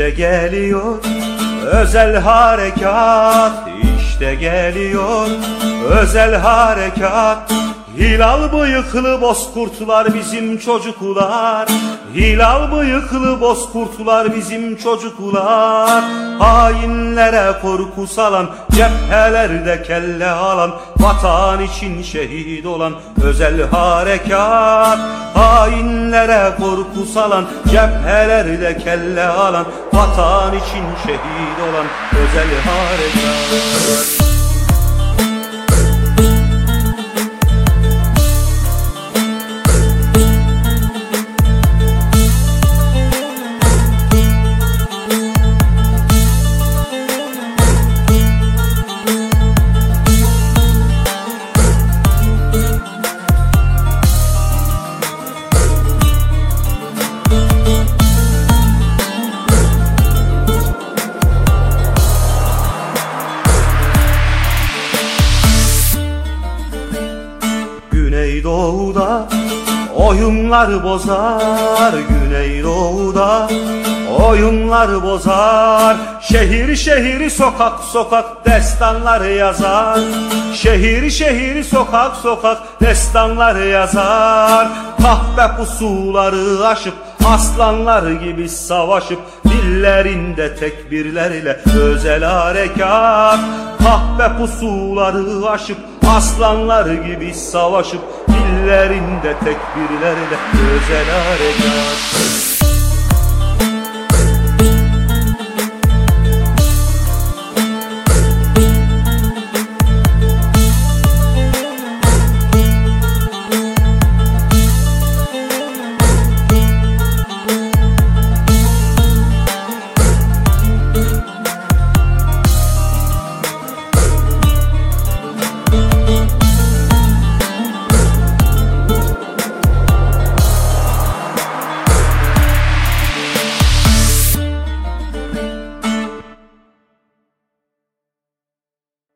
İşte geliyor özel harekat İşte geliyor özel harekat Hilal bıyıklı bozkurtlar bizim çocuklar. Hilal bıyıklı bozkurtlar bizim çocuklar. Hainlere korku salan Cephelerde kelle alan Vatan için şehit olan özel harekat. Hainlere korku salan Cephelerde kelle alan Vatan için şehit olan özel harekat Güneydoğu'da oyunlar bozar Güneydoğu'da oyunlar bozar. Şehir şehir sokak sokak destanlar yazar. Şehir şehir sokak sokak destanlar yazar. Kahve pusuları aşıp aslanlar gibi savaşıp Dillerinde tekbirlerle özel harekat. Kahve pusuları aşıp aslanlar gibi savaşıp Dillerinde tekbirlerle özel harekat